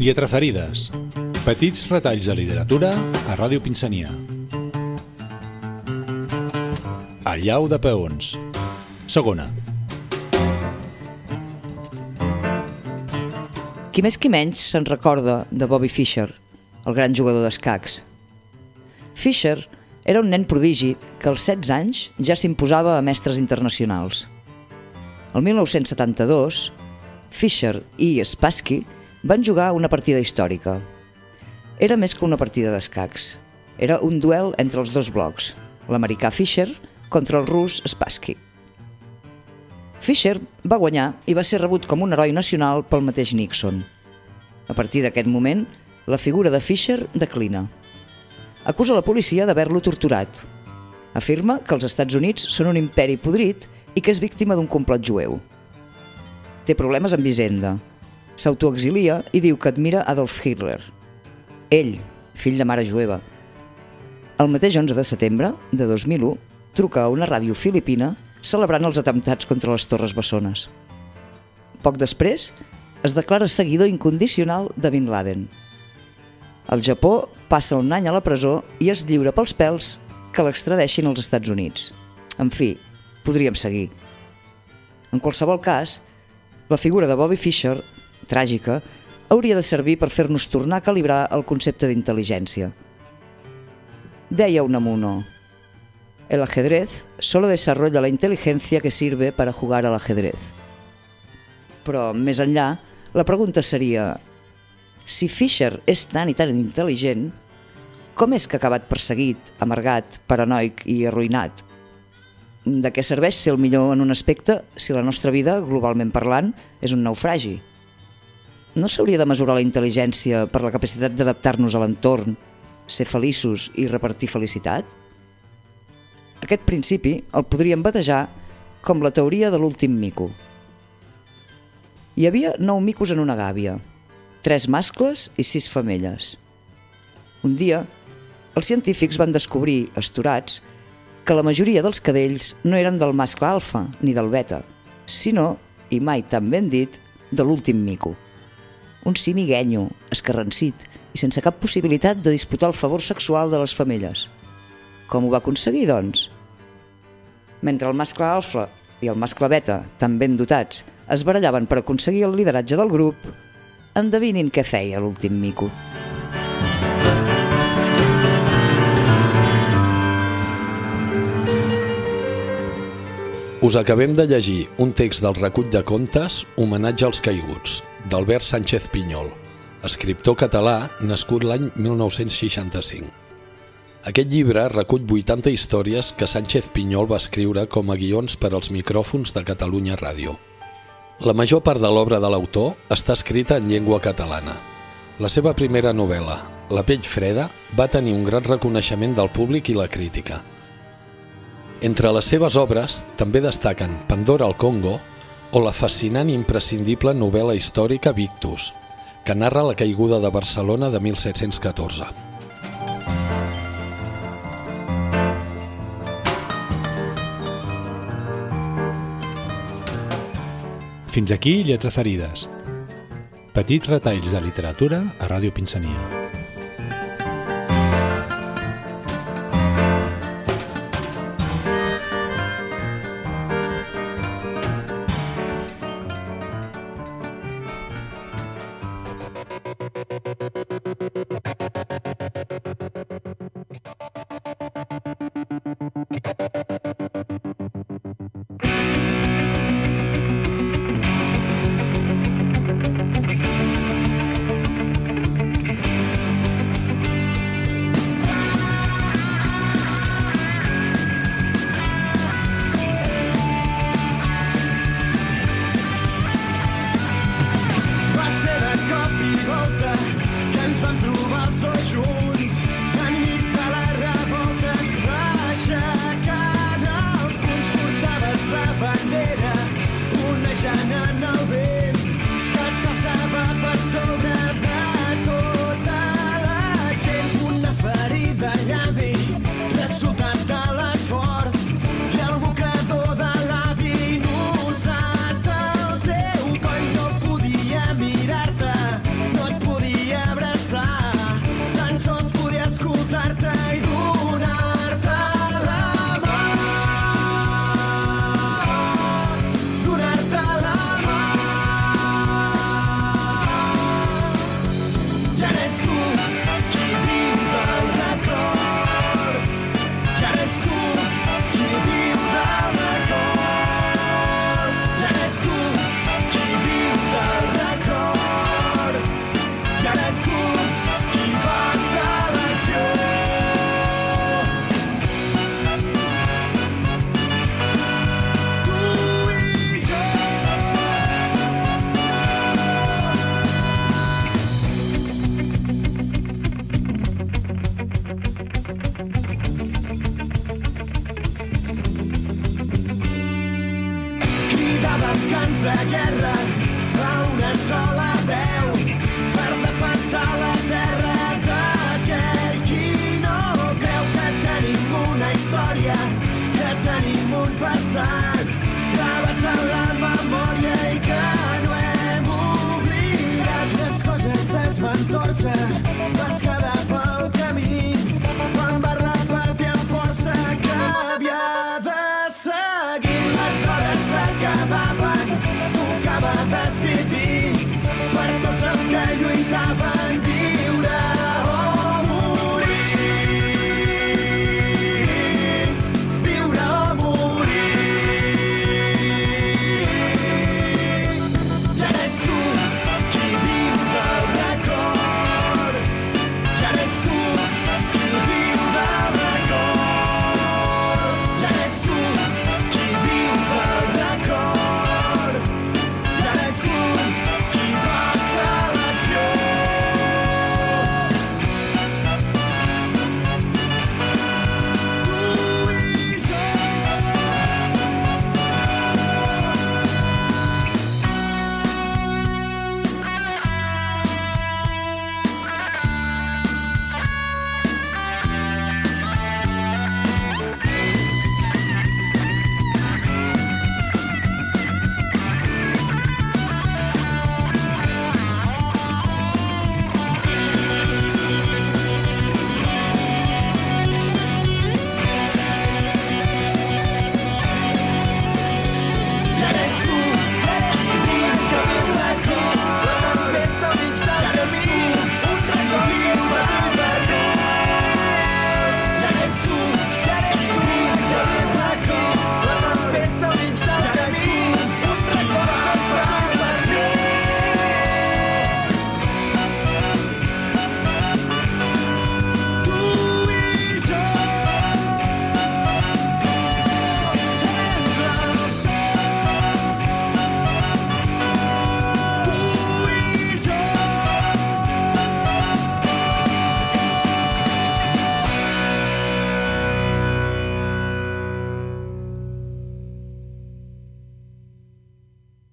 Lletraferides. Petits retalls de literatura a Ràdio Pinsania. El llau de peons. Segona. Qui més qui menys se'n recorda de Bobby Fischer, el gran jugador d'escacs. Fischer era un nen prodigi que als 16 anys ja s'imposava a mestres internacionals. El 1972, Fischer i Spassky van jugar una partida històrica. Era més que una partida d'escacs. Era un duel entre els dos blocs, l'americà Fischer contra el rus Spassky. Fischer va guanyar i va ser rebut com un heroi nacional pel mateix Nixon. A partir d'aquest moment, la figura de Fischer declina. Acusa la policia d'haver-lo torturat. Afirma que els Estats Units són un imperi podrit i que és víctima d'un complot jueu. Té problemes amb Hisenda. S'autoexilia i diu que admira Adolf Hitler. Ell, fill de mare jueva. El mateix 11 de setembre de 2001 truca a una ràdio filipina celebrant els atemptats contra les Torres Bessones. Poc després, es declara seguidor incondicional de Bin Laden. Al Japó passa un any a la presó i es lliura pels pèls que l'extradeixin als Estats Units. En fi, podríem seguir. En qualsevol cas, la figura de Bobby Fischer, tràgica, hauria de servir per fer-nos tornar a calibrar el concepte d'intel·ligència. Deia Unamuno, el ajedrez solo desarrolla la inteligencia que sirve para jugar al ajedrez. Però, més enllà, la pregunta seria si Fischer és tan i tan intel·ligent, com és que ha acabat perseguit, amargat, paranoic i arruïnat? De què serveix ser el millor en un aspecte si la nostra vida, globalment parlant, és un naufragi? No s'hauria de mesurar la intel·ligència per la capacitat d'adaptar-nos a l'entorn, ser feliços i repartir felicitat? Aquest principi el podríem batejar com la teoria de l'últim mico. Hi havia nou micos en una gàbia, tres mascles i sis femelles. Un dia, els científics van descobrir, esturats, que la majoria dels cadells no eren del mascle alfa ni del beta, sinó, i mai tan ben dit, de l'últim mico. Un simiguenyo, escarrancit i sense cap possibilitat de disputar el favor sexual de les femelles. Com ho va aconseguir, doncs? Mentre el mascle alfa i el mascle beta, tan ben dotats, es barallaven per aconseguir el lideratge del grup, endevinin què feia l'últim mico. Us acabem de llegir un text del recull de contes Homenatge als caiguts, d'Albert Sánchez Pinyol, escriptor català nascut l'any 1965. Aquest llibre recull 80 històries que Sánchez Pinyol va escriure com a guions per als micròfons de Catalunya Ràdio. La major part de l'obra de l'autor està escrita en llengua catalana. La seva primera novel·la, La pell freda, va tenir un gran reconeixement del públic i la crítica. Entre les seves obres també destaquen Pandora al Congo o la fascinant i imprescindible novel·la històrica Victus, que narra la caiguda de Barcelona de 1714. Fins aquí Lletra Ferides. Petits retalls de literatura a Ràdio Pinsania. I know. No